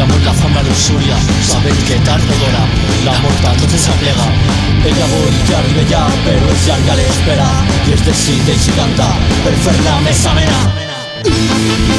la luxúria Sabent que tarde o la mort a tots s'aplega ella vol que arribi pero però és llarga espera. Y es decideix cantar per fer-la més amena